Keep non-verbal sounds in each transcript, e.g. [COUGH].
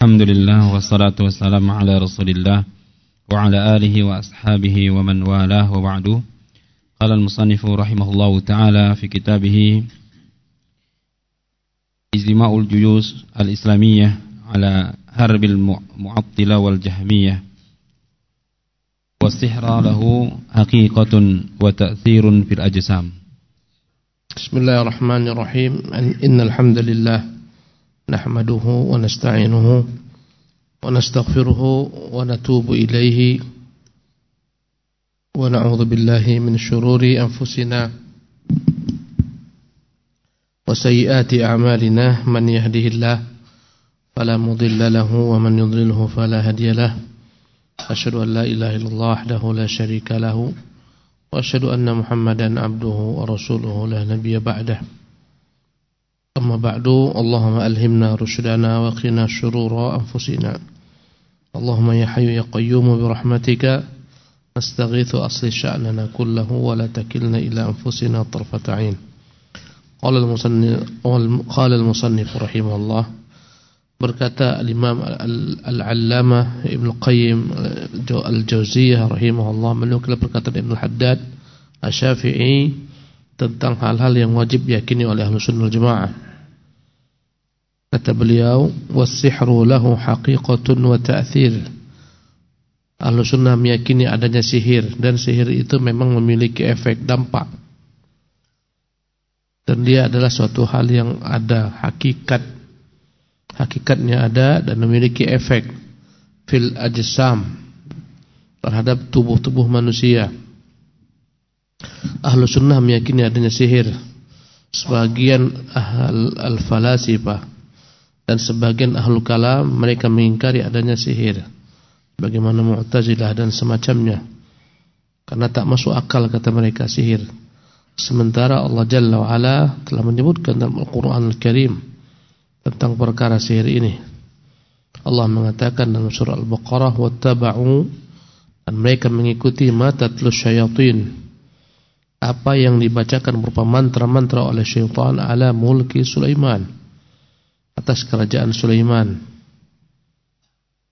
الحمد لله والصلاة والسلام على رسول الله وعلى آله وأصحابه ومن والاه وبعد. قال المصنف رحمه الله تعالى في كتابه إجتماع الجيوش الإسلامية على هرب المعطلة والجهمية. والسحر له حقيقة وتأثير في الأجسام. بسم الله الرحمن الرحيم. إن الحمد لله نحمده ونستعينه ونستغفره ونتوب إليه ونعوذ بالله من شرور أنفسنا وسيئات أعمالنا. من يهده الله فلا مضل له ومن يضلله فلا هدي له. أشهد أن لا إله إلا الله وحده لا شريك له وأشهد أن محمدا عبده ورسوله. لا نبي بعده. أما بعد اللهم ألهمنا رشدنا وقنا شرور أنفسنا اللهم يا حي يا قيوم برحمتك نستغيث أصل شأننا كله ولا تكلنا إلى أنفسنا طرفة عين قال المصنف قال المصنف رحمه الله بركات الإمام العلامة ابن القيم الجوزية رحمه الله ملوك بركات ابن الحداد الشافعي tentang hal-hal yang wajib yakini oleh ahlu sunnah jemaah. Kata beliau, "Was-sihru lahu haqiqatun wa ta'thir." Ahlu sunnah meyakini adanya sihir dan sihir itu memang memiliki efek dampak. Dan dia adalah suatu hal yang ada hakikat. Hakikatnya ada dan memiliki efek fil ajsam terhadap tubuh-tubuh manusia. Ahlu sunnah meyakini adanya sihir. Sebagian ahl al-falasifah dan sebagian ahlu kalam mereka mengingkari adanya sihir. Bagaimana Mu'tazilah dan semacamnya. Karena tak masuk akal kata mereka sihir. Sementara Allah Jalla wa telah menyebutkan dalam Al-Qur'an Al-Karim tentang perkara sihir ini. Allah mengatakan dalam surah Al-Baqarah wattaba'u dan mereka mengikuti mata tatlus syayatin. Apa yang dibacakan berupa mantra-mantra oleh syaitan ala mulki Sulaiman atas kerajaan Sulaiman.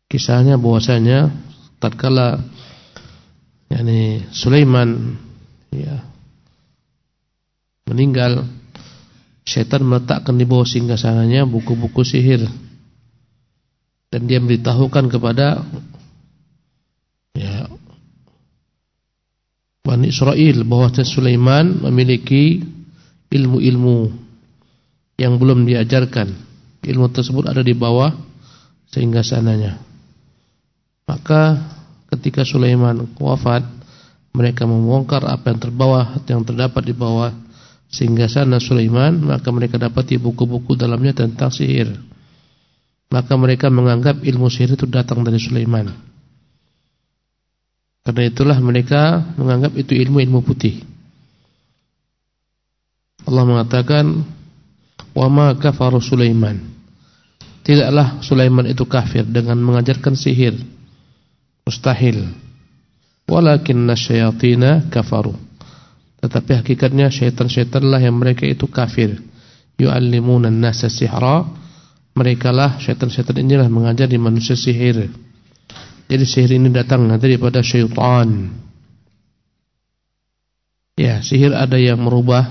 Kisahnya bahwasanya tatkala yakni Sulaiman ya meninggal syaitan meletakkan di bawah singgasananya buku-buku sihir dan dia memberitahukan kepada ya Bani Israel bahwa Sulaiman memiliki ilmu-ilmu yang belum diajarkan ilmu tersebut ada di bawah sehingga sananya. Maka ketika Sulaiman wafat, mereka membongkar apa yang terbawah yang terdapat di bawah sehingga sana Sulaiman, maka mereka dapati buku-buku dalamnya tentang sihir. Maka mereka menganggap ilmu sihir itu datang dari Sulaiman. Karena itulah mereka menganggap itu ilmu-ilmu putih. Allah mengatakan Wa ma kafaru Sulaiman. Tidaklah Sulaiman itu kafir dengan mengajarkan sihir. Mustahil. Walakinna syayatina kafaru. Tetapi hakikatnya syaitan-syaitanlah yang mereka itu kafir. Yu'allimuna an-nasa sihra. Mereka lah syaitan-syaitan inilah mengajari manusia sihir. Jadi sihir ini datang daripada syaitan. Ya, sihir ada yang merubah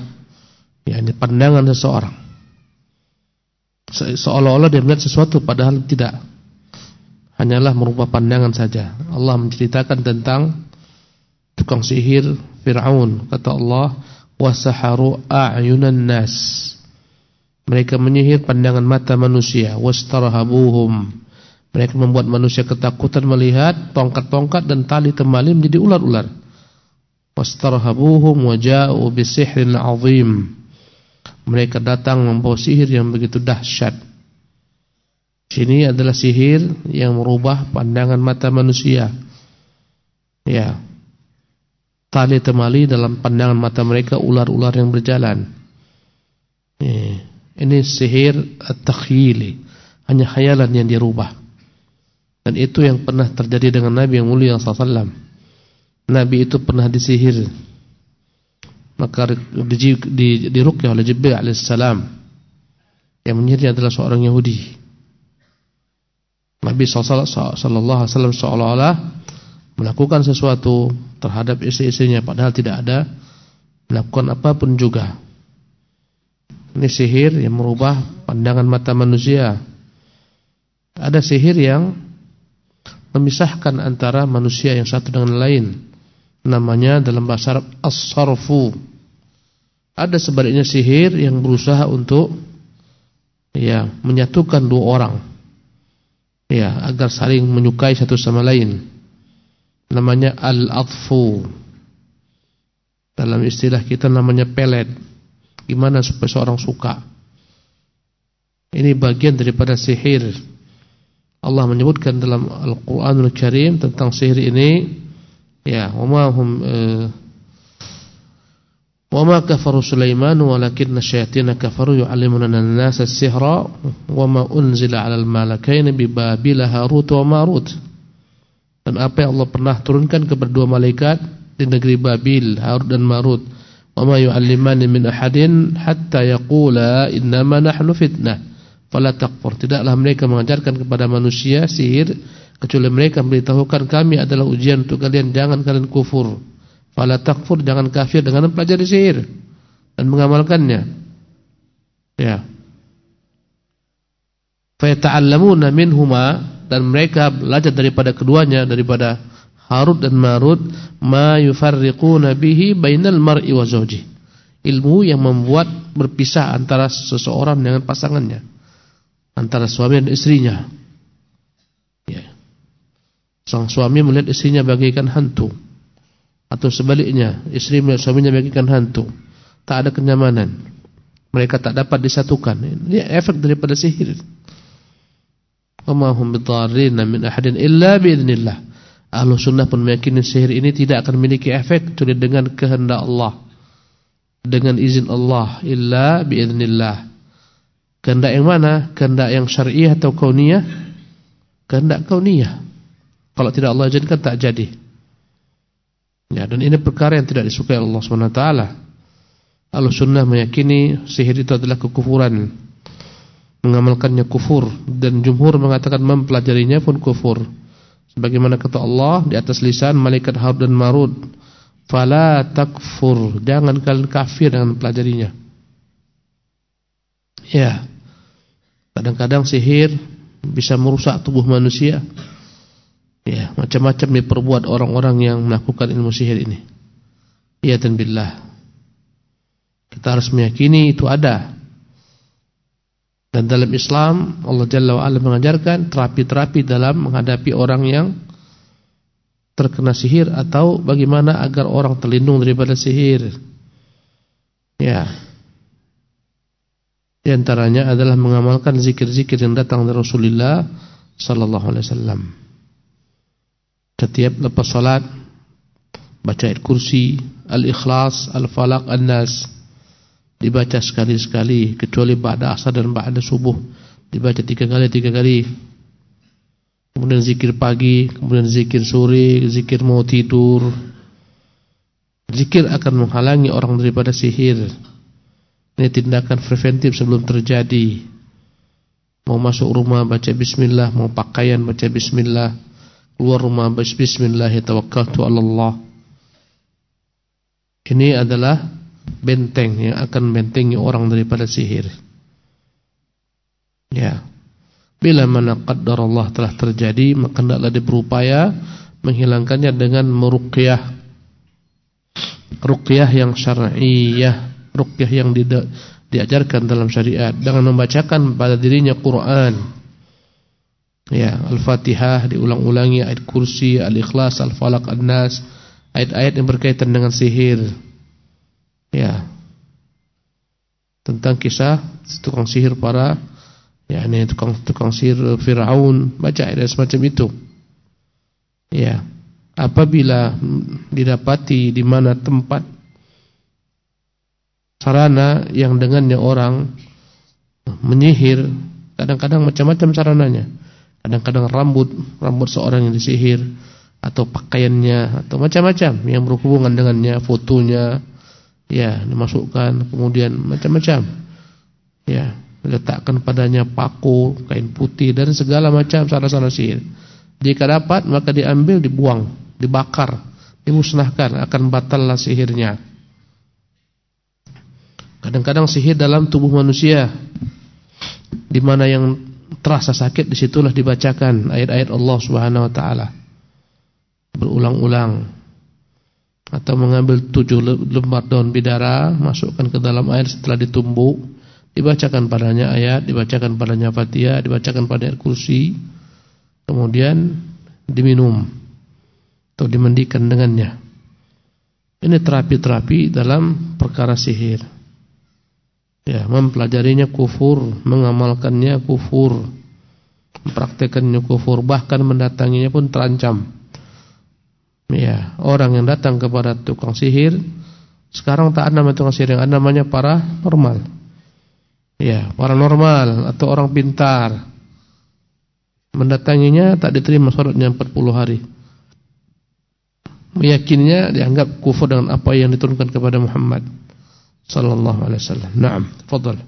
yakni pandangan seseorang seolah-olah dia melihat sesuatu padahal tidak. Hanyalah merubah pandangan saja. Allah menceritakan tentang tukang sihir Fir'aun. Kata Allah, "Wasaharu a'yunan nas." Mereka menyihir pandangan mata manusia, wastarhabuhum. Mereka membuat manusia ketakutan melihat tongkat-tongkat dan tali temali menjadi ular-ular. Wastarhabuhum waja'u bisihrin 'azim mereka datang membawa sihir yang begitu dahsyat. Sini adalah sihir yang merubah pandangan mata manusia. Ya. Tali temali dalam pandangan mata mereka ular-ular yang berjalan. Ya. Ini sihir at-takhyili. Hanya khayalan yang dirubah. Dan itu yang pernah terjadi dengan Nabi yang mulia sallallahu Nabi itu pernah disihir maka di, di, diruqyah oleh Jibril alaihissalam yang menyihir adalah seorang Yahudi Nabi sallallahu alaihi wasallam seolah-olah melakukan sesuatu terhadap istri-istrinya padahal tidak ada melakukan apa pun juga. Ini sihir yang merubah pandangan mata manusia. Ada sihir yang memisahkan antara manusia yang satu dengan lain. Namanya dalam bahasa Arab as-sarfu. Ada sebaliknya sihir yang berusaha untuk ya menyatukan dua orang. Ya, agar saling menyukai satu sama lain namanya al-atfu. Dalam istilah kita namanya pelet. Gimana supaya seorang suka? Ini bagian daripada sihir. Allah menyebutkan dalam Al-Qur'anul Karim tentang sihir ini ya, wama hum uh, Sulaiman walakinna syayatin kafaru yu'allimuna an-nasa as-sihra wama unzila 'alal malakaini bi Babila Harut wa Marut dan apa yang Allah pernah turunkan kepada dua malaikat di negeri Babil, Harut dan Marut. Wa ma yu'allimani min ahadin hatta yaqula innama nahnu fitnah. Fala takfur. Tidaklah mereka mengajarkan kepada manusia sihir kecuali mereka memberitahukan kami adalah ujian untuk kalian jangan kalian kufur. Fala takfur jangan kafir dengan mempelajari sihir dan mengamalkannya. Ya. Fa yata'allamuna minhuma dan mereka belajar daripada keduanya daripada Harut dan Marut ma yufarriquna bihi bainal mar'i wa zawji ilmu yang membuat berpisah antara seseorang dengan pasangannya antara suami dan istrinya ya sang suami melihat istrinya bagaikan hantu atau sebaliknya istri suaminya bagaikan hantu tak ada kenyamanan mereka tak dapat disatukan ini efek daripada sihir Wama hum bidarrina min ahadin illa biidznillah. Ahlu sunnah pun meyakini sihir ini tidak akan memiliki efek kecuali dengan kehendak Allah. Dengan izin Allah illa biidznillah. Kehendak yang mana? Kehendak yang syar'iyah atau kauniyah? Kehendak kauniyah. Kalau tidak Allah izinkan tak jadi. Ya, dan ini perkara yang tidak disukai Allah SWT. Ahlu sunnah meyakini sihir itu adalah kekufuran mengamalkannya kufur dan jumhur mengatakan mempelajarinya pun kufur. Sebagaimana kata Allah di atas lisan malaikat Harut dan Marut, "Fala takfur." Jangan kalian kafir dengan mempelajarinya. Ya. Kadang-kadang sihir bisa merusak tubuh manusia. Ya, macam-macam diperbuat orang-orang yang melakukan ilmu sihir ini. Ya dan billah. Kita harus meyakini itu ada dan dalam Islam Allah Jalla wa'ala mengajarkan terapi-terapi dalam menghadapi orang yang terkena sihir atau bagaimana agar orang terlindung daripada sihir. Ya. Di antaranya adalah mengamalkan zikir-zikir yang datang dari Rasulullah sallallahu alaihi wasallam. Setiap lepas salat baca ayat kursi, al-ikhlas, al-falaq, an-nas. Dibaca sekali-sekali kecuali ba'da asar dan ba'da subuh. Dibaca tiga kali tiga kali. Kemudian zikir pagi kemudian zikir sore zikir mau tidur. Zikir akan menghalangi orang daripada sihir. Ini tindakan preventif sebelum terjadi. Mau masuk rumah baca bismillah. Mau pakaian baca bismillah baca bismillah tawakkaltu Allah ini adalah benteng yang akan bentengi orang daripada sihir. Ya. Bila mana qaddar Allah telah terjadi, maka hendaklah berupaya menghilangkannya dengan meruqyah. Ruqyah yang syar'iyyah, ruqyah yang di, diajarkan dalam syariat dengan membacakan pada dirinya Quran. Ya, Al-Fatihah diulang-ulangi, ayat kursi, Al-Ikhlas, Al-Falaq, An-Nas, ayat-ayat yang berkaitan dengan sihir. Ya. Tentang kisah tukang sihir para ya ini tukang tukang sihir Firaun, baca ayat semacam itu. Ya. Apabila didapati di mana tempat sarana yang dengannya orang menyihir, kadang-kadang macam-macam sarananya. Kadang-kadang rambut, rambut seorang yang disihir atau pakaiannya atau macam-macam yang berhubungan dengannya, fotonya, ya dimasukkan kemudian macam-macam ya Letakkan padanya paku, kain putih dan segala macam cara-cara sihir. Jika dapat maka diambil, dibuang, dibakar, dimusnahkan, akan batallah sihirnya. Kadang-kadang sihir dalam tubuh manusia di mana yang terasa sakit di situlah dibacakan ayat-ayat Allah Subhanahu Wa Taala. Berulang-ulang. Atau mengambil tujuh lembar daun bidara masukkan ke dalam air setelah ditumbuk dibacakan padanya ayat dibacakan padanya fatihah dibacakan pada air kursi kemudian diminum atau dimandikan dengannya. Ini terapi-terapi dalam perkara sihir ya mempelajarinya kufur mengamalkannya kufur mempraktekannya kufur bahkan mendatanginya pun terancam Ya, orang yang datang kepada tukang sihir sekarang tak ada nama tukang sihir yang ada namanya para normal. Ya, paranormal atau orang pintar. Mendatanginya tak diterima sholatnya 40 hari. Meyakinnya dianggap kufur dengan apa yang diturunkan kepada Muhammad sallallahu alaihi wasallam. Naam, fadhal.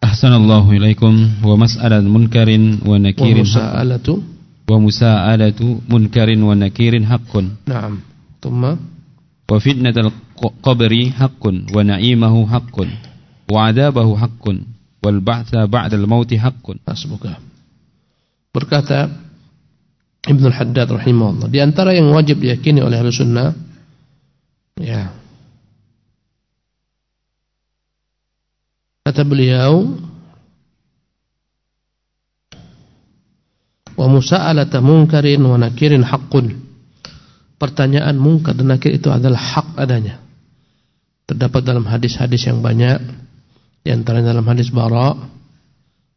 Ahsanallahu ilaikum munkarin wa nakirin. Wa musa'alatu wa musa'alatu munkarin wa nakirin haqqun. Naam. Thumma wa fitnatul qabri haqqun wa na'imahu haqqun wa 'adabahu haqqun wal ah, Berkata Ibnu Haddad rahimahullah, di antara yang wajib diyakini oleh Ahlussunnah ya, kata beliau Wa musa'alata munkarin wa nakirin haqqun. Pertanyaan mungkar dan nakir itu adalah hak adanya. Terdapat dalam hadis-hadis yang banyak. Di antara dalam hadis Bara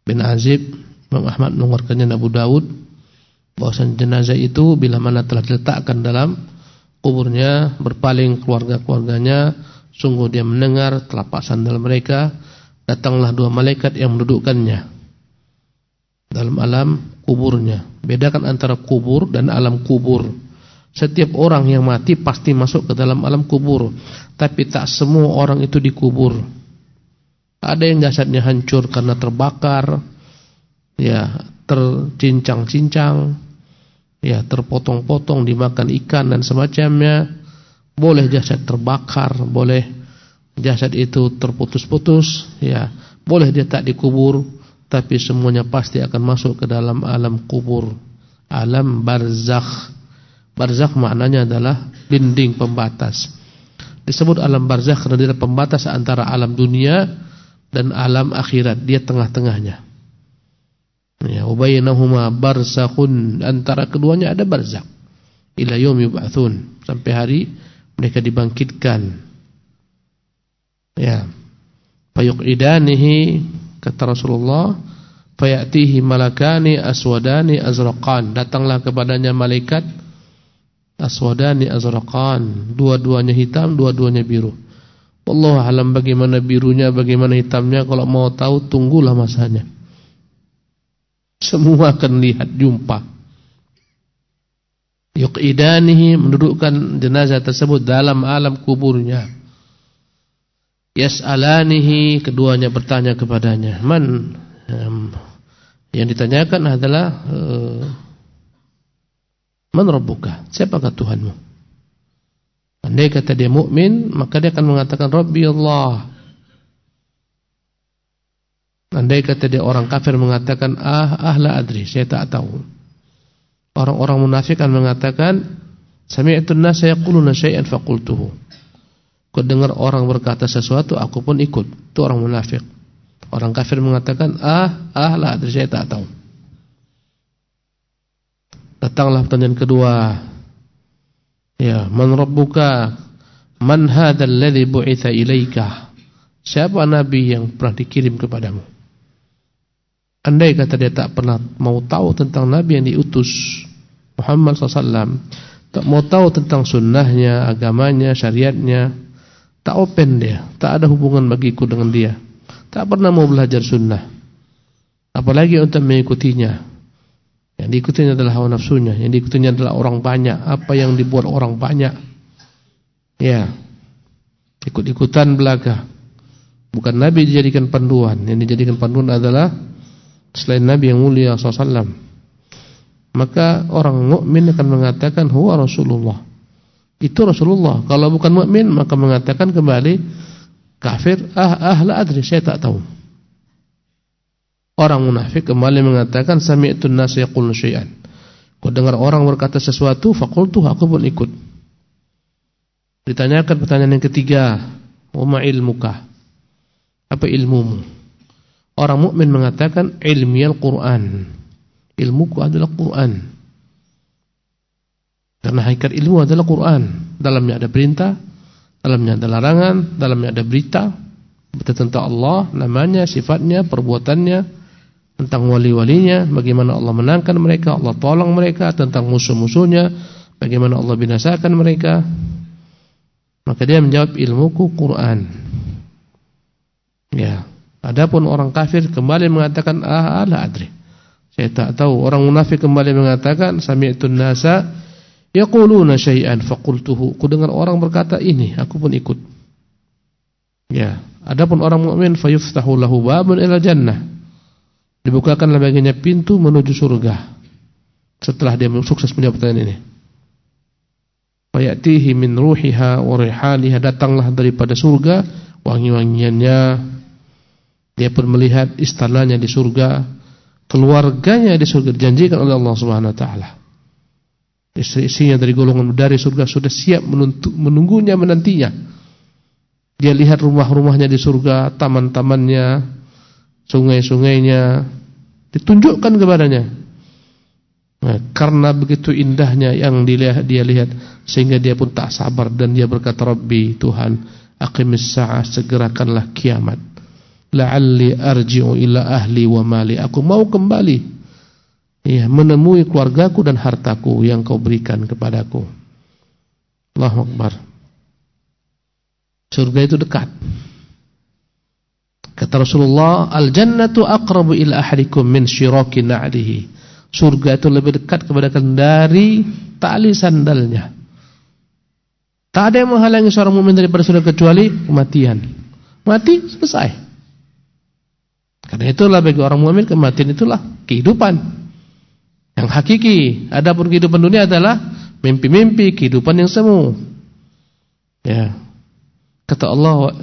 bin Azib, Imam Ahmad mengeluarkannya Abu Dawud bahwasan jenazah itu bila mana telah diletakkan dalam kuburnya berpaling keluarga-keluarganya sungguh dia mendengar telapak sandal mereka datanglah dua malaikat yang mendudukkannya dalam alam kuburnya. Bedakan antara kubur dan alam kubur. Setiap orang yang mati pasti masuk ke dalam alam kubur, tapi tak semua orang itu dikubur. Ada yang jasadnya hancur karena terbakar, ya, tercincang-cincang, ya, terpotong-potong dimakan ikan dan semacamnya. Boleh jasad terbakar, boleh jasad itu terputus-putus, ya, boleh dia tak dikubur tapi semuanya pasti akan masuk ke dalam alam kubur, alam barzakh. Barzakh maknanya adalah dinding pembatas. Disebut alam barzakh karena dia pembatas antara alam dunia dan alam akhirat, dia tengah-tengahnya. Ya, ubayyinahuma barzakhun, antara keduanya ada barzakh. Ila yaum yub'atsun, sampai hari mereka dibangkitkan. Ya. Fayuqidanihi Kata Rasulullah, "Fayatihi malakani aswadani azraqan." Datanglah kepadanya malaikat aswadani azraqan, dua-duanya hitam, dua-duanya biru. Allah alam bagaimana birunya, bagaimana hitamnya kalau mau tahu tunggulah masanya. Semua akan lihat jumpa. Yuqidanihi mendudukkan jenazah tersebut dalam alam kuburnya. Yas'alanihi keduanya bertanya kepadanya. Man yang ditanyakan adalah uh, Man rabbuka? Siapakah Tuhanmu? Andai kata dia mukmin, maka dia akan mengatakan Rabbi Allah. Andai kata dia orang kafir mengatakan ah ah la adri, saya tak tahu. Orang-orang munafik akan mengatakan sami'tu an-nasa yaquluna syai'an faqultuhu. Kau dengar orang berkata sesuatu, aku pun ikut. Itu orang munafik. Orang kafir mengatakan, ah, ah lah, saya tak tahu. Datanglah pertanyaan kedua. Ya, man rabbuka? Man hadzal ladzi bu'itsa ilaika? Siapa nabi yang pernah dikirim kepadamu? Andai kata dia tak pernah mau tahu tentang nabi yang diutus Muhammad SAW, tak mau tahu tentang sunnahnya, agamanya, syariatnya, Tak open dia, tak ada hubungan bagiku dengan dia. Tak pernah mau belajar sunnah. Apalagi untuk mengikutinya. Yang diikutinya adalah hawa nafsunya, yang diikutinya adalah orang banyak, apa yang dibuat orang banyak. Ya. Ikut-ikutan belaga. Bukan Nabi dijadikan panduan. Yang dijadikan panduan adalah selain Nabi yang mulia SAW. Maka orang mukmin akan mengatakan huwa Rasulullah. Itu Rasulullah. Kalau bukan mukmin maka mengatakan kembali kafir. Ah ah la adri saya tak tahu. Orang munafik kembali mengatakan sami'tun nas yaqulu syai'an. Kau dengar orang berkata sesuatu, faqultu aku pun ikut. Ditanyakan pertanyaan yang ketiga, "Wa ilmuka?" Apa ilmumu? Orang mukmin mengatakan ilmial Quran. Ilmuku adalah Quran. Karena hakikat ilmu adalah Quran. Dalamnya ada perintah, dalamnya ada larangan, dalamnya ada berita, tentang Allah, namanya, sifatnya, perbuatannya, tentang wali-walinya, bagaimana Allah menangkan mereka, Allah tolong mereka, tentang musuh-musuhnya, bagaimana Allah binasakan mereka. Maka dia menjawab ilmuku Quran. Ya. Adapun orang kafir kembali mengatakan ah la adri. Saya tak tahu. Orang munafik kembali mengatakan sami'tun nasa yaquluna syai'an faqultuhu. Ku dengar orang berkata ini, aku pun ikut. Ya. Adapun orang mukmin fayuftahu lahu babun ila jannah. Dibukakanlah baginya pintu menuju surga. Setelah dia sukses menjawab pertanyaan ini. Fayatihi min ruhiha wa rihaliha datanglah daripada surga wangi-wangiannya. Dia pun melihat istananya di surga, keluarganya di surga dijanjikan oleh Allah Subhanahu wa taala. Istri-istrinya dari golongan dari surga sudah siap menunggunya menantinya. Dia lihat rumah-rumahnya di surga, taman-tamannya, sungai-sungainya ditunjukkan kepadanya. Nah, karena begitu indahnya yang dilihat dia lihat sehingga dia pun tak sabar dan dia berkata Rabbi Tuhan aqimis sa'ah segerakanlah kiamat la'alli arji'u ila ahli wa mali aku mau kembali ya menemui keluargaku dan hartaku yang kau berikan kepadaku Allahu akbar surga itu dekat kata Rasulullah al jannatu aqrabu ila ahlikum min syiraki na'lihi surga itu lebih dekat kepada kalian dari tali sandalnya. Tak ada yang menghalangi seorang mukmin daripada surga kecuali kematian. Mati selesai. Karena itulah bagi orang mukmin kematian itulah kehidupan yang hakiki. Adapun kehidupan dunia adalah mimpi-mimpi, kehidupan yang semu. Ya. Kata Allah,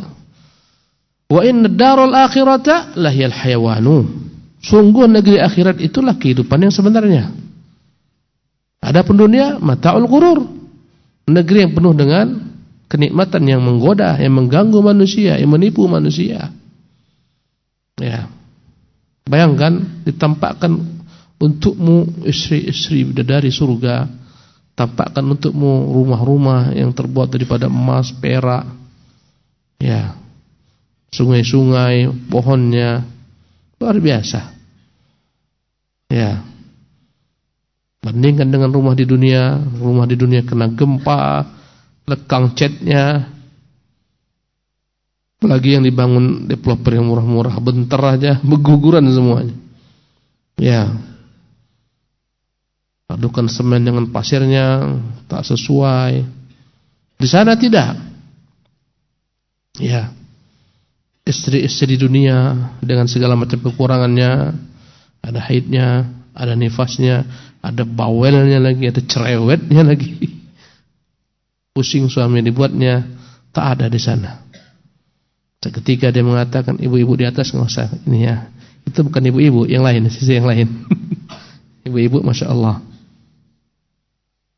"Wa inna darul akhirata lahiyal hayawanu." Sungguh negeri akhirat itulah kehidupan yang sebenarnya. Adapun dunia mataul ghurur. Negeri yang penuh dengan kenikmatan yang menggoda, yang mengganggu manusia, yang menipu manusia. Ya. Bayangkan ditampakkan untukmu istri-istri dari surga, tampakkan untukmu rumah-rumah yang terbuat daripada emas, perak. Ya. Sungai-sungai, pohonnya Luar biasa. Ya. Bandingkan dengan rumah di dunia, rumah di dunia kena gempa, lekang catnya. Apalagi yang dibangun developer yang murah-murah, bentar aja beguguran semuanya. Ya. Padukan semen dengan pasirnya tak sesuai. Di sana tidak. Ya istri-istri dunia dengan segala macam kekurangannya, ada haidnya, ada nifasnya, ada bawelnya lagi, ada cerewetnya lagi. Pusing suami dibuatnya, tak ada di sana. Seketika dia mengatakan ibu-ibu di atas nggak usah ini ya. Itu bukan ibu-ibu, yang lain, sisi yang lain. [LAUGHS] Ibu-ibu Masya Allah.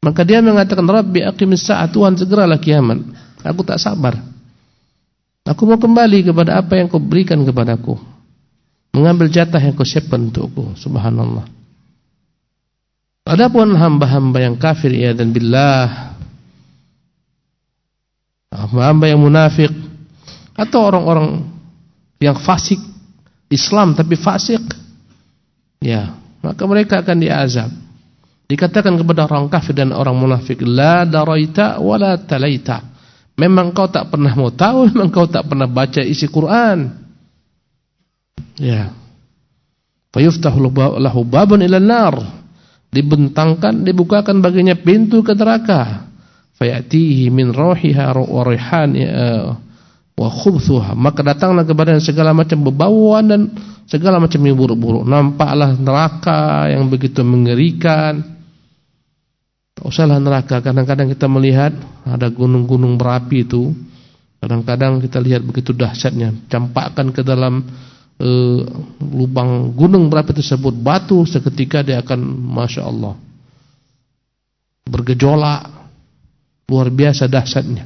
Maka dia mengatakan Rabbi aqimis sa'at Tuhan segeralah kiamat. Aku tak sabar. Aku mau kembali kepada apa yang kau berikan kepadaku. Mengambil jatah yang kau siapkan untukku. Subhanallah. Adapun hamba-hamba yang kafir ya dan billah. Hamba-hamba yang munafik atau orang-orang yang fasik Islam tapi fasik ya, maka mereka akan diazab. Dikatakan kepada orang kafir dan orang munafik, la daraita wala talaita. Memang kau tak pernah mau tahu, [LAUGHS] memang kau tak pernah baca isi Quran. Ya. Fayuftahu lahu babun ila nar. Dibentangkan, dibukakan baginya pintu ke neraka. Fayatihi min rohiha wa rihani wa khubthuha maka datanglah kepada segala macam bebauan dan segala macam yang buruk-buruk nampaklah neraka yang begitu mengerikan usahlah neraka. Kadang-kadang kita melihat ada gunung-gunung berapi itu. Kadang-kadang kita lihat begitu dahsyatnya. Campakkan ke dalam uh, lubang gunung berapi tersebut. Batu seketika dia akan Masya Allah bergejolak. Luar biasa dahsyatnya.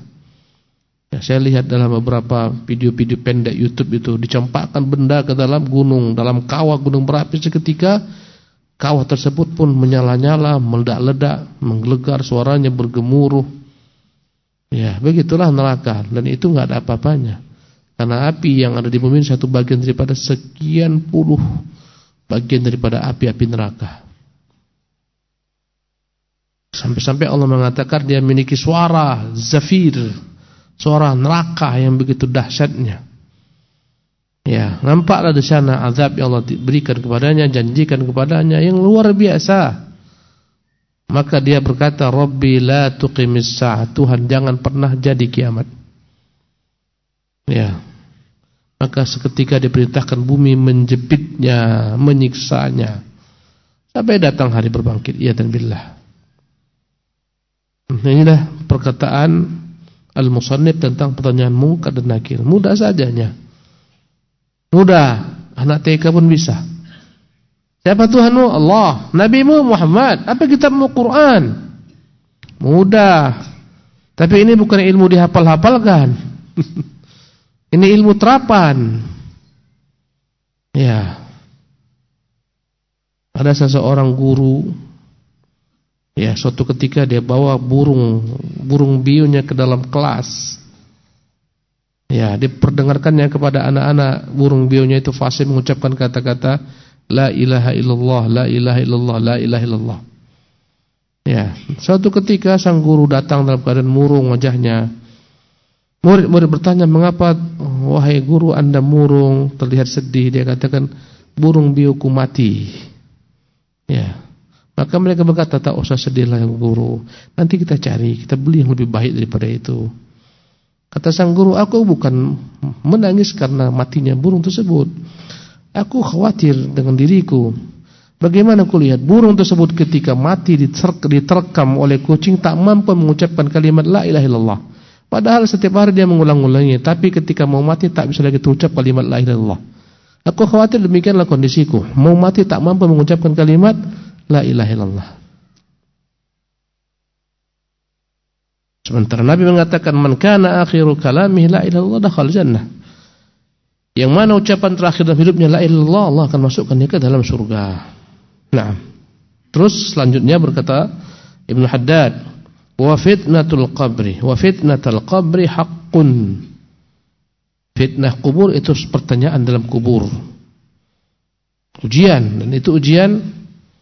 Ya, saya lihat dalam beberapa video-video pendek YouTube itu. Dicampakkan benda ke dalam gunung, dalam kawah gunung berapi seketika kawah tersebut pun menyala-nyala, meledak-ledak, menggelegar, suaranya bergemuruh. Ya, begitulah neraka dan itu nggak ada apa-apanya. Karena api yang ada di bumi satu bagian daripada sekian puluh bagian daripada api-api neraka. Sampai-sampai Allah mengatakan dia memiliki suara zafir suara neraka yang begitu dahsyatnya. Ya, nampaklah di sana azab yang Allah berikan kepadanya, janjikan kepadanya yang luar biasa. Maka dia berkata, "Rabbi la tuqimis sa'ah." Tuhan jangan pernah jadi kiamat. Ya. Maka seketika diperintahkan bumi menjepitnya, menyiksanya. Sampai datang hari berbangkit. Ya dan billah. Inilah perkataan al-musannif tentang pertanyaan mungkar dan nakir. Mudah sajanya. Mudah. Anak TK pun bisa. Siapa Tuhanmu? Allah. Nabimu Muhammad. Apa kitabmu Quran? Mudah. Tapi ini bukan ilmu dihafal-hafalkan. [LAUGHS] ini ilmu terapan. Ya. Ada seseorang guru Ya, suatu ketika dia bawa burung burung biunya ke dalam kelas. Ya, diperdengarkannya kepada anak-anak burung biunya itu fasih mengucapkan kata-kata la ilaha illallah, la ilaha illallah, la ilaha illallah. Ya, suatu ketika sang guru datang dalam keadaan murung wajahnya. Murid-murid bertanya, "Mengapa wahai guru Anda murung, terlihat sedih?" Dia katakan, "Burung biuku mati." Ya. Maka mereka berkata, tak usah sedihlah guru. Nanti kita cari, kita beli yang lebih baik daripada itu. Kata sang guru, aku bukan menangis karena matinya burung tersebut. Aku khawatir dengan diriku. Bagaimana aku lihat burung tersebut ketika mati diterkam oleh kucing tak mampu mengucapkan kalimat la ilaha illallah. Padahal setiap hari dia mengulang-ulangnya, tapi ketika mau mati tak bisa lagi terucap kalimat la ilaha illallah. Aku khawatir demikianlah kondisiku. Mau mati tak mampu mengucapkan kalimat La ilaha illallah. Sementara Nabi mengatakan man kana akhiru kalamihi la ilaha illallah dakhal jannah. Yang mana ucapan terakhir dalam hidupnya la ilaha illallah Allah akan masukkan dia ke dalam surga. Nah. Terus selanjutnya berkata Ibnu Haddad, wa fitnatul qabri, wa fitnatul qabri haqqun. Fitnah kubur itu pertanyaan dalam kubur. Ujian dan itu ujian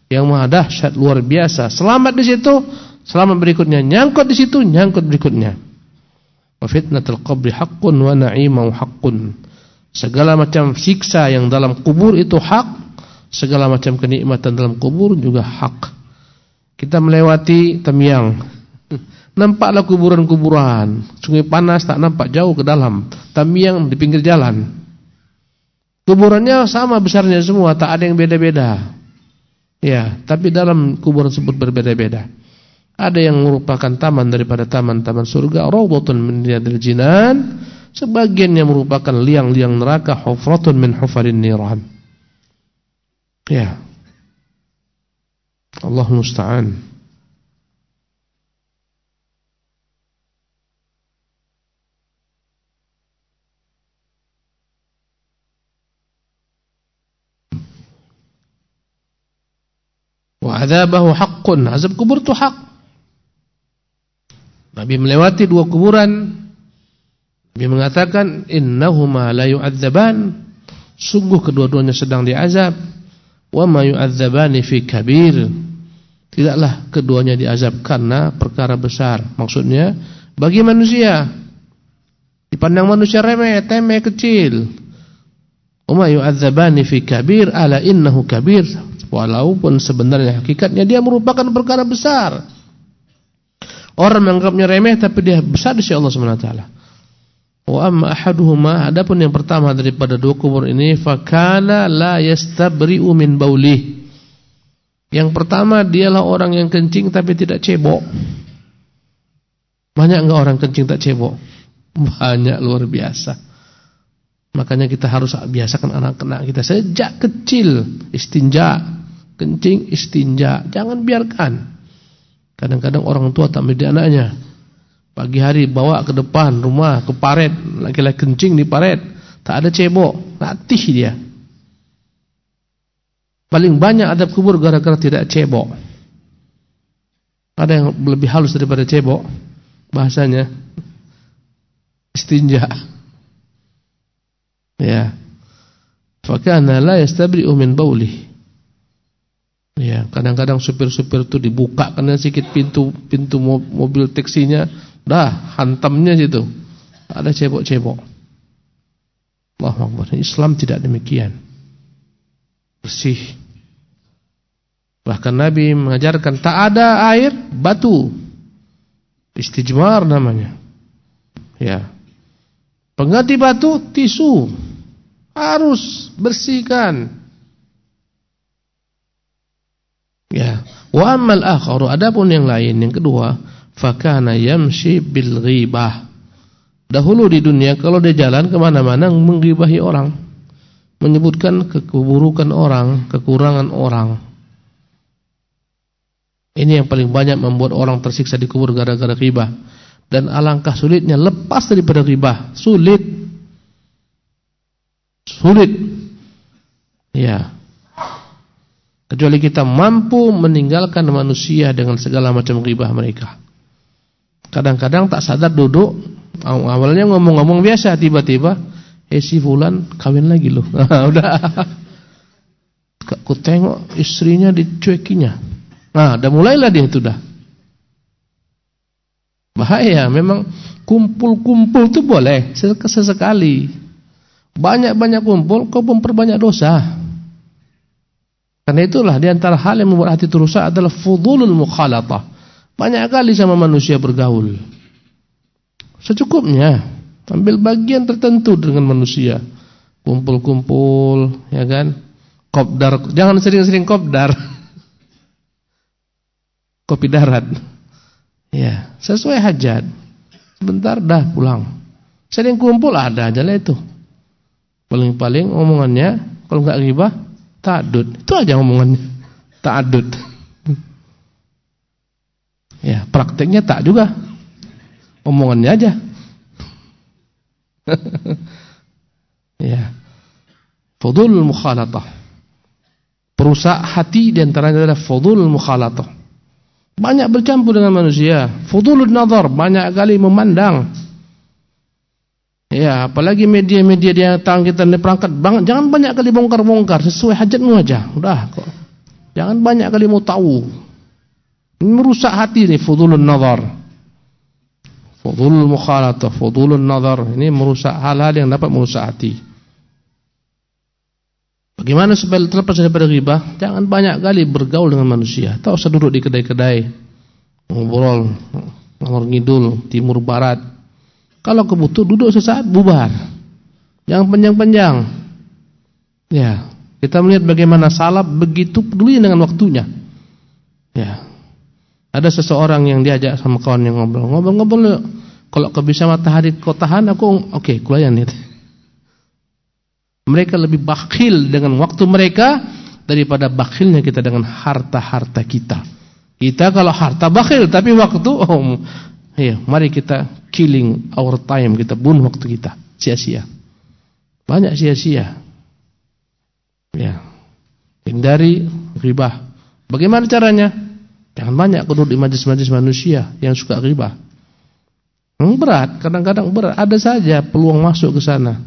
yang maha dahsyat luar biasa. Selamat di situ, selamat berikutnya. Nyangkut di situ, nyangkut berikutnya. Fitnatul qabri haqqun wa na'imau haqqun. Segala macam siksa yang dalam kubur itu hak, segala macam kenikmatan dalam kubur juga hak. Kita melewati Tamiang. [LAUGHS] Nampaklah kuburan-kuburan. Sungai panas tak nampak jauh ke dalam. Tamiang di pinggir jalan. Kuburannya sama besarnya semua, tak ada yang beda-beda. Ya, tapi dalam kuburan tersebut berbeda-beda. Ada yang merupakan taman daripada taman-taman surga, rawdatun min riyadil jinan, sebagian yang merupakan liang-liang neraka, hufratun min hufarin niran. Ya. Allah musta'an. Wa adzabahu haqqun. Azab kubur itu hak. Nabi melewati dua kuburan. Nabi mengatakan innahuma la yu'adzaban. Sungguh kedua-duanya sedang diazab. Wa ma yu'adzabani fi kabir. Tidaklah keduanya diazab karena perkara besar. Maksudnya bagi manusia dipandang manusia remeh, temeh, kecil. Wa ma yu'adzabani fi kabir ala innahu kabir Walaupun sebenarnya hakikatnya dia merupakan perkara besar. Orang menganggapnya remeh tapi dia besar di sisi Allah Subhanahu wa taala. Wa amma ahaduhuma adapun yang pertama daripada dua kubur ini fakana la yastabri'u min baulih. Yang pertama dialah orang yang kencing tapi tidak cebok. Banyak enggak orang kencing tak cebok? Banyak luar biasa. Makanya kita harus biasakan anak-anak kita sejak kecil istinja, kencing istinja, jangan biarkan. Kadang-kadang orang tua tak mendidik anaknya. Pagi hari bawa ke depan rumah, ke paret, laki-laki kencing di paret, tak ada cebok, latih dia. Paling banyak adab kubur gara-gara tidak cebok. Ada yang lebih halus daripada cebok bahasanya istinja. Ya. Fakana la yastabri'u min baulih. Ya, kadang-kadang supir-supir itu dibuka karena sedikit pintu pintu mobil taksinya Dah hantamnya situ. Ada cebok-cebok. Allahu Akbar. Islam tidak demikian. Bersih. Bahkan Nabi mengajarkan tak ada air, batu. Istijmar namanya. Ya. Pengganti batu, tisu. Harus bersihkan. Ya. Wa ammal akharu adapun yang lain yang kedua fakana yamshi bil ghibah. Dahulu di dunia kalau dia jalan ke mana-mana menggibahi orang, menyebutkan keburukan orang, kekurangan orang. Ini yang paling banyak membuat orang tersiksa di kubur gara-gara ghibah. Dan alangkah sulitnya lepas daripada ghibah, sulit. Sulit. Ya. Kecuali kita mampu meninggalkan manusia dengan segala macam ghibah mereka. Kadang-kadang tak sadar duduk awalnya ngomong-ngomong biasa tiba-tiba eh si fulan kawin lagi loh. [LAUGHS] udah. Aku tengok istrinya dicuekinya. Nah, udah mulailah dia itu dah. Bahaya, memang kumpul-kumpul itu boleh sesekali. Banyak-banyak kumpul kau memperbanyak dosa. Karena itulah di antara hal yang membuat hati rusak adalah fudulul mukhalatah. Banyak kali sama manusia bergaul. Secukupnya. Ambil bagian tertentu dengan manusia. Kumpul-kumpul, ya kan? Kopdar, jangan sering-sering kopdar. [LAUGHS] Kopi darat. Ya, sesuai hajat. Sebentar dah pulang. Sering kumpul ada aja lah itu. Paling-paling omongannya kalau nggak ghibah ta'adud. Itu aja omongannya. Ta'adud. Ya, prakteknya tak juga. Omongannya aja. [LAUGHS] ya. Fudulul mukhalatah. Perusak hati di antaranya adalah fudulul mukhalatah. Banyak bercampur dengan manusia. Fudulul nazar, banyak kali memandang. Ya, apalagi media-media dia datang kita ini perangkat banget. Jangan banyak kali bongkar-bongkar, sesuai hajatmu aja. Udah kok. Jangan banyak kali mau tahu. Merusak hati ini fudulun nazar. Fudulul mukhalatah, fudulun nazar. Ini merusak hal-hal yang dapat merusak hati. Bagaimana supaya terlepas daripada ghibah? Jangan banyak kali bergaul dengan manusia. Tak usah duduk di kedai-kedai. Ngobrol ngalor ngidul, timur barat. Kalau kebutuh duduk sesaat bubar. Jangan panjang-panjang. Ya, kita melihat bagaimana salaf begitu peduli dengan waktunya. Ya, ada seseorang yang diajak sama kawan yang ngobrol. Ngobrol-ngobrol Kalau kau bisa matahari kau tahan aku oke, okay, kulayan itu. Mereka lebih bakhil dengan waktu mereka daripada bakhilnya kita dengan harta-harta kita. Kita kalau harta bakhil tapi waktu oh iya, mari kita killing our time, kita bunuh waktu kita. Sia-sia. Banyak sia-sia. Ya. Hindari ribah. Bagaimana caranya? Jangan banyak duduk di majlis-majlis manusia yang suka riba. Hmm, berat, kadang-kadang berat. Ada saja peluang masuk ke sana.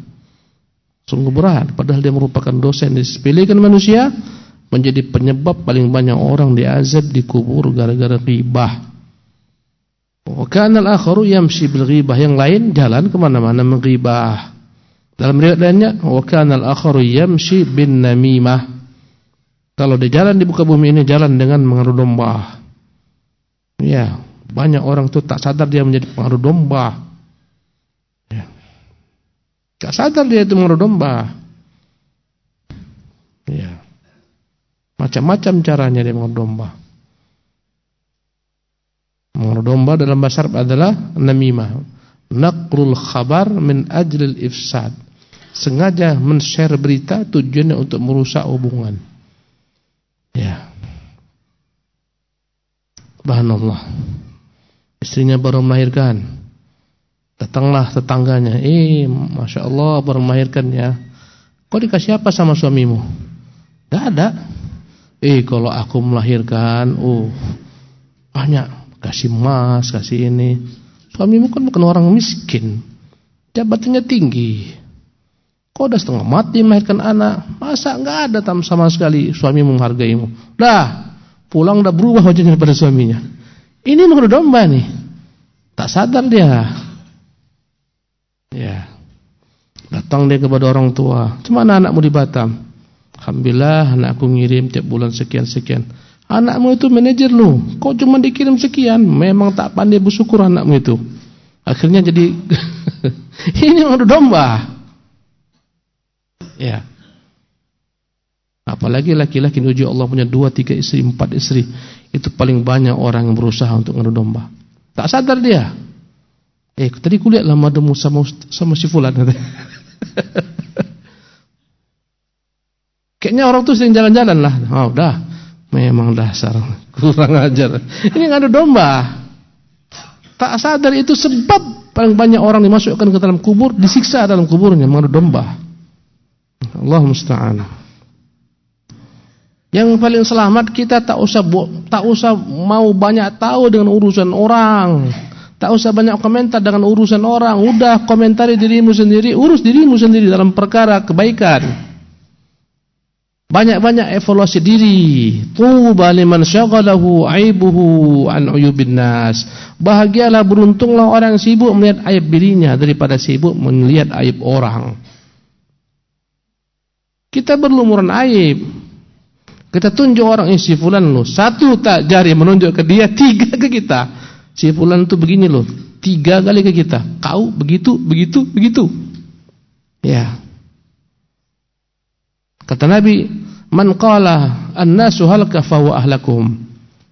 Sungguh berat, padahal dia merupakan dosa yang disepelekan manusia menjadi penyebab paling banyak orang diazab di kubur gara-gara ribah. Wa kana al-akharu yamshi bil ghibah, yang lain jalan ke mana mana menghibah. Dalam riwayat lainnya, wa kana al-akharu yamshi bin namimah. Kalau di jalan di buka bumi ini jalan dengan mengadu domba. Ya, banyak orang itu tak sadar dia menjadi pengaruh domba. Ya. Gak sadar dia itu mengadu domba. Ya. Macam-macam caranya dia mengadu domba. Mengadu domba dalam bahasa Arab adalah namimah. Naqrul khabar min ajlil ifsad. Sengaja men-share berita tujuannya untuk merusak hubungan. Ya. Subhanallah. Istrinya baru melahirkan. Datanglah tetangganya. Eh, Masya Allah baru melahirkan ya. Kau dikasih apa sama suamimu? Gak ada. Eh, kalau aku melahirkan, oh, banyak. Kasih emas, kasih ini. Suamimu kan bukan orang miskin. Jabatannya tinggi. Kau udah setengah mati melahirkan anak. Masa gak ada sama sekali suamimu menghargaimu. Dah, pulang udah berubah wajahnya pada suaminya. Ini mengadu domba nih. Tak sadar dia. Ya. Datang dia kepada orang tua. Cuma anakmu di Batam? Alhamdulillah anakku ngirim tiap bulan sekian-sekian. Anakmu itu manajer lu. Kok cuma dikirim sekian? Memang tak pandai bersyukur anakmu itu. Akhirnya jadi [LAUGHS] ini mengadu domba. Ya. Apalagi laki-laki uji Allah punya dua, tiga istri, empat istri. Itu paling banyak orang yang berusaha untuk ngadu domba. Tak sadar dia. Eh, tadi kulihat lah madamu sama sama si fulan [LAUGHS] Kayaknya orang tuh sering jalan-jalan lah. Oh, dah. Memang dasar [LAUGHS] kurang ajar. Ini ngadu domba. Tak sadar itu sebab paling banyak orang dimasukkan ke dalam kubur, disiksa dalam kuburnya mengadu domba. Allah musta'an. Yang paling selamat kita tak usah tak usah mau banyak tahu dengan urusan orang. Tak usah banyak komentar dengan urusan orang. Udah komentari dirimu sendiri, urus dirimu sendiri dalam perkara kebaikan. Banyak-banyak evaluasi diri. Tuba liman syaghalahu aibuhu an uyubin nas. Bahagialah beruntunglah orang sibuk melihat aib dirinya daripada sibuk melihat aib orang. Kita berlumuran aib. Kita tunjuk orang ini si fulan lu. Satu tak jari menunjuk ke dia, [LAUGHS] tiga ke kita. Si fulan itu begini loh, tiga kali ke kita. Kau begitu, begitu, begitu. Ya. Kata Nabi, "Man qala an-nasu halaka fa huwa ahlakuhum."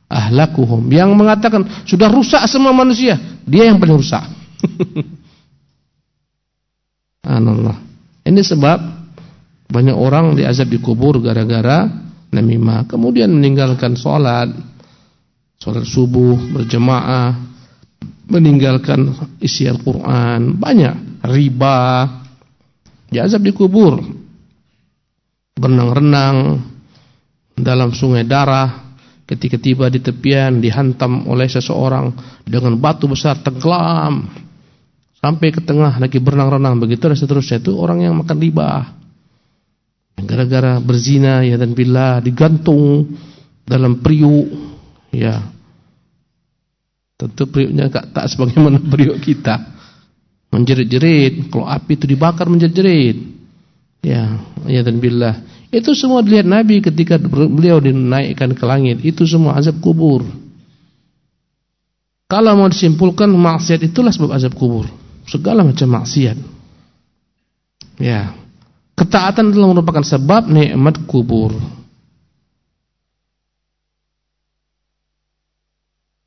Ahlakuhum. Yang mengatakan sudah rusak semua manusia, dia yang paling rusak. [LAUGHS] Ini sebab banyak orang diazab di kubur gara-gara namimah. Kemudian meninggalkan sholat Salat subuh berjemaah, meninggalkan isi Al-Qur'an, banyak riba, diazab di kubur. Berenang-renang dalam sungai darah, ketika tiba di tepian dihantam oleh seseorang dengan batu besar tenggelam sampai ke tengah lagi berenang-renang begitu dan seterusnya itu orang yang makan riba gara-gara berzina ya dan bila digantung dalam periuk Ya. Tentu periuknya tak, tak sebagaimana [LAUGHS] periuk kita. Menjerit-jerit. Kalau api itu dibakar menjerit-jerit. Ya, ya dan billah. Itu semua dilihat Nabi ketika beliau dinaikkan ke langit. Itu semua azab kubur. Kalau mau disimpulkan maksiat itulah sebab azab kubur. Segala macam maksiat. Ya. Ketaatan adalah merupakan sebab nikmat kubur.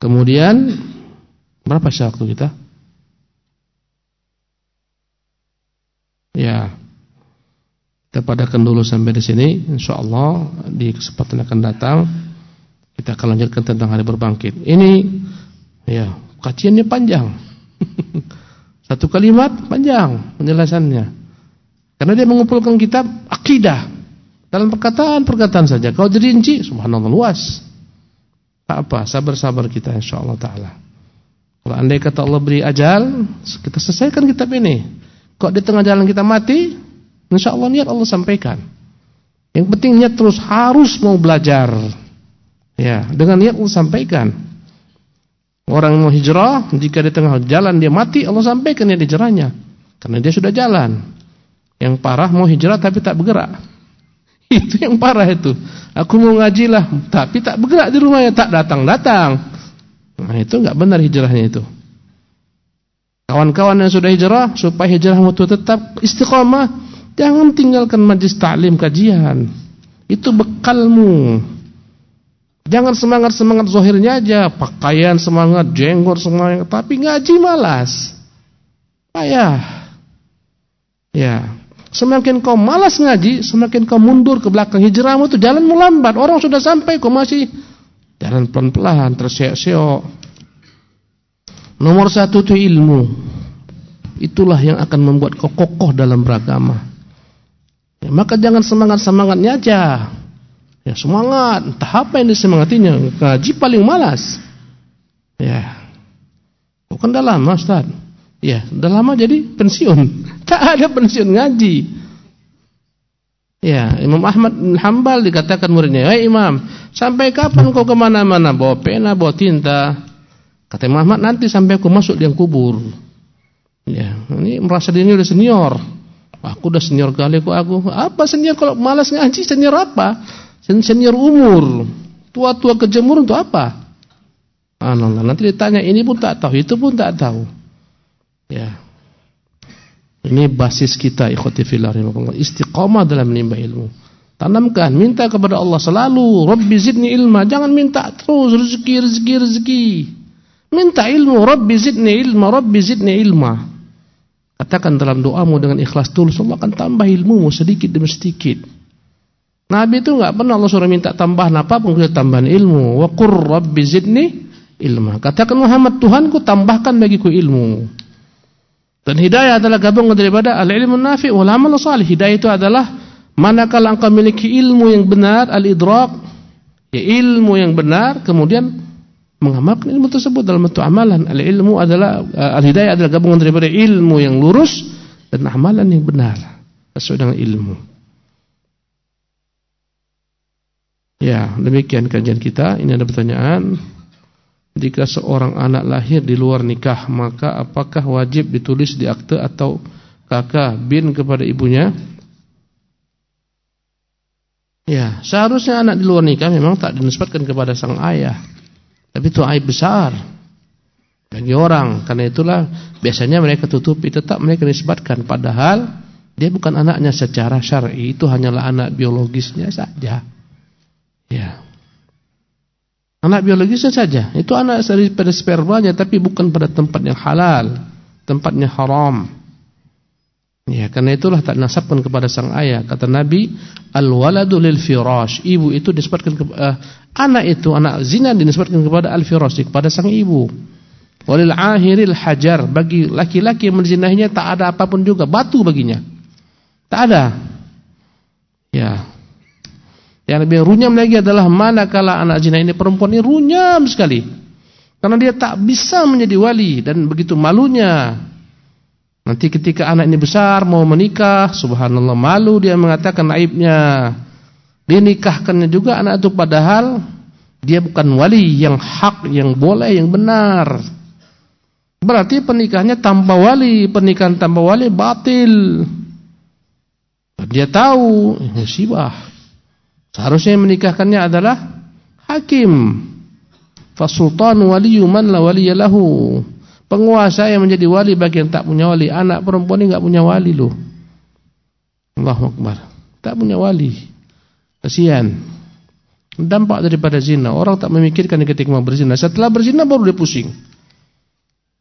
Kemudian berapa waktu kita? Ya. Kita padakan dulu sampai di sini. Insyaallah di kesempatan akan datang kita akan lanjutkan tentang hari berbangkit. Ini ya, kajiannya panjang. [LAUGHS] Satu kalimat panjang penjelasannya. Karena dia mengumpulkan kitab akidah dalam perkataan-perkataan saja. Kalau dirinci, subhanallah luas. Tak apa, sabar-sabar kita insyaallah taala. Kalau andai kata Allah beri ajal, kita selesaikan kitab ini. Kok di tengah jalan kita mati, insyaallah niat Allah sampaikan. Yang penting niat terus harus mau belajar. Ya, dengan niat Allah sampaikan. Orang mau hijrah, jika di tengah jalan dia mati, Allah sampaikan niat hijrahnya. Karena dia sudah jalan. Yang parah mau hijrah tapi tak bergerak. [LAUGHS] Itu yang parah itu. Aku mau ngaji lah, tapi tak bergerak di rumahnya, tak datang-datang. Nah itu enggak benar hijrahnya itu. Kawan-kawan yang sudah hijrah supaya hijrahmu itu tetap istiqomah, jangan tinggalkan majlis taklim kajian. Itu bekalmu. Jangan semangat-semangat zohirnya aja, pakaian semangat, jenggot semangat, tapi ngaji malas. Payah. Ya. Semakin kau malas ngaji, semakin kau mundur ke belakang hijrahmu itu jalan melambat. Orang sudah sampai kau masih jalan pelan-pelan, terseok-seok. Nomor satu itu ilmu. Itulah yang akan membuat kau kokoh dalam beragama. Ya, maka jangan semangat-semangatnya aja. Ya semangat, entah apa yang disemangatinya. Ngaji paling malas. Ya. Bukan dah lama Ustaz. Ya, udah lama jadi pensiun. [LAUGHS] Tak ada pensiun ngaji. Ya, Imam Ahmad bin Hanbal dikatakan muridnya, "Hei Imam, sampai kapan kau ke mana-mana bawa pena, bawa tinta?" Kata Imam Ahmad, "Nanti sampai aku masuk di kubur." Ya, ini merasa dirinya udah senior. Aku udah senior kali kok aku. Apa senior kalau malas ngaji? Senior apa? Senior umur. Tua-tua kejemur untuk apa? Allah, nanti ditanya ini pun tak tahu, itu pun tak tahu. Ya. Ini basis kita ikhwati fillah istiqamah dalam menimba ilmu. Tanamkan, minta kepada Allah selalu, Rabbi zidni ilma. Jangan minta terus rezeki, rezeki, rezeki. Minta ilmu, Rabbi zidni ilma, Rabbi zidni ilma. Katakan dalam doamu dengan ikhlas tulus, Allah akan tambah ilmu sedikit demi sedikit. Nabi itu enggak pernah Allah suruh minta tambahan apa pun, kita tambahan ilmu. Wa qur Rabbi zidni ilma. Katakan Muhammad, Tuhanku tambahkan bagiku ilmu. Dan hidayah adalah gabungan daripada al-ilmu nafi' wal amal salih. Hidayah itu adalah manakala engkau memiliki ilmu yang benar, al-idrak, ya ilmu yang benar, kemudian mengamalkan ilmu tersebut dalam bentuk amalan. Al-ilmu adalah eh, al-hidayah adalah gabungan daripada ilmu yang lurus dan amalan yang benar sesuai dengan ilmu. Ya, demikian kajian kita. Ini ada pertanyaan. Jika seorang anak lahir di luar nikah Maka apakah wajib ditulis di akte Atau kakak bin kepada ibunya Ya seharusnya anak di luar nikah Memang tak dinisbatkan kepada sang ayah Tapi itu aib besar Bagi orang Karena itulah biasanya mereka tutupi Tetap mereka dinisbatkan Padahal dia bukan anaknya secara syar'i Itu hanyalah anak biologisnya saja Ya Anak biologisnya saja. Itu anak pada spermanya tapi bukan pada tempat yang halal. Tempatnya haram. Ya, karena itulah tak nasabkan kepada sang ayah. Kata Nabi, al-waladu lil firash. Ibu itu disebutkan ke, uh, anak itu anak zina disebutkan kepada al-firash, kepada sang ibu. Walil ahiril hajar bagi laki-laki yang menzinahinya tak ada apa pun juga batu baginya. Tak ada. Ya, yang lebih runyam lagi adalah manakala anak zina ini perempuan ini runyam sekali. Karena dia tak bisa menjadi wali dan begitu malunya. Nanti ketika anak ini besar mau menikah, subhanallah malu dia mengatakan aibnya. Dinikahkannya juga anak itu padahal dia bukan wali yang hak, yang boleh, yang benar. Berarti pernikahannya tanpa wali, pernikahan tanpa wali batil. Dia tahu musibah. Seharusnya menikahkannya adalah hakim. Fasultan waliyu man la waliyalahu. Penguasa yang menjadi wali bagi yang tak punya wali. Anak perempuan ini enggak punya wali loh. Allahu Akbar. Tak punya wali. Kasihan. Dampak daripada zina. Orang tak memikirkan ketika mau berzina. Setelah berzina baru dia pusing.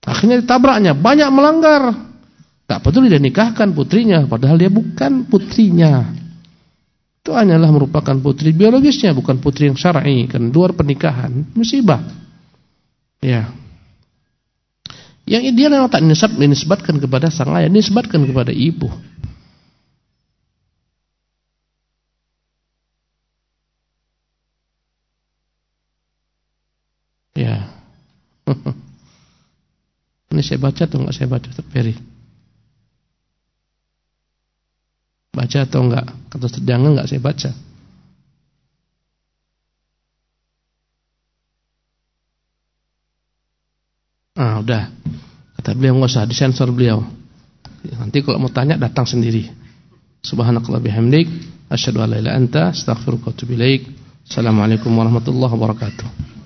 Akhirnya ditabraknya. Banyak melanggar. Tak peduli dia nikahkan putrinya. Padahal dia bukan putrinya itu hanyalah merupakan putri biologisnya bukan putri yang syar'i kan luar pernikahan musibah ya yang ideal yang tak nisab dinisbatkan kepada sang ayah dinisbatkan kepada ibu ya [LAUGHS] ini saya baca atau enggak saya baca Ferry Baca atau enggak? Kata jangan enggak saya baca. Ah, udah. Kata beliau enggak usah disensor beliau. Nanti kalau mau tanya datang sendiri. Subhanakallah bihamdik, asyhadu an la ilaha anta, astaghfiruka wa atubu ilaik. Assalamualaikum warahmatullahi wabarakatuh.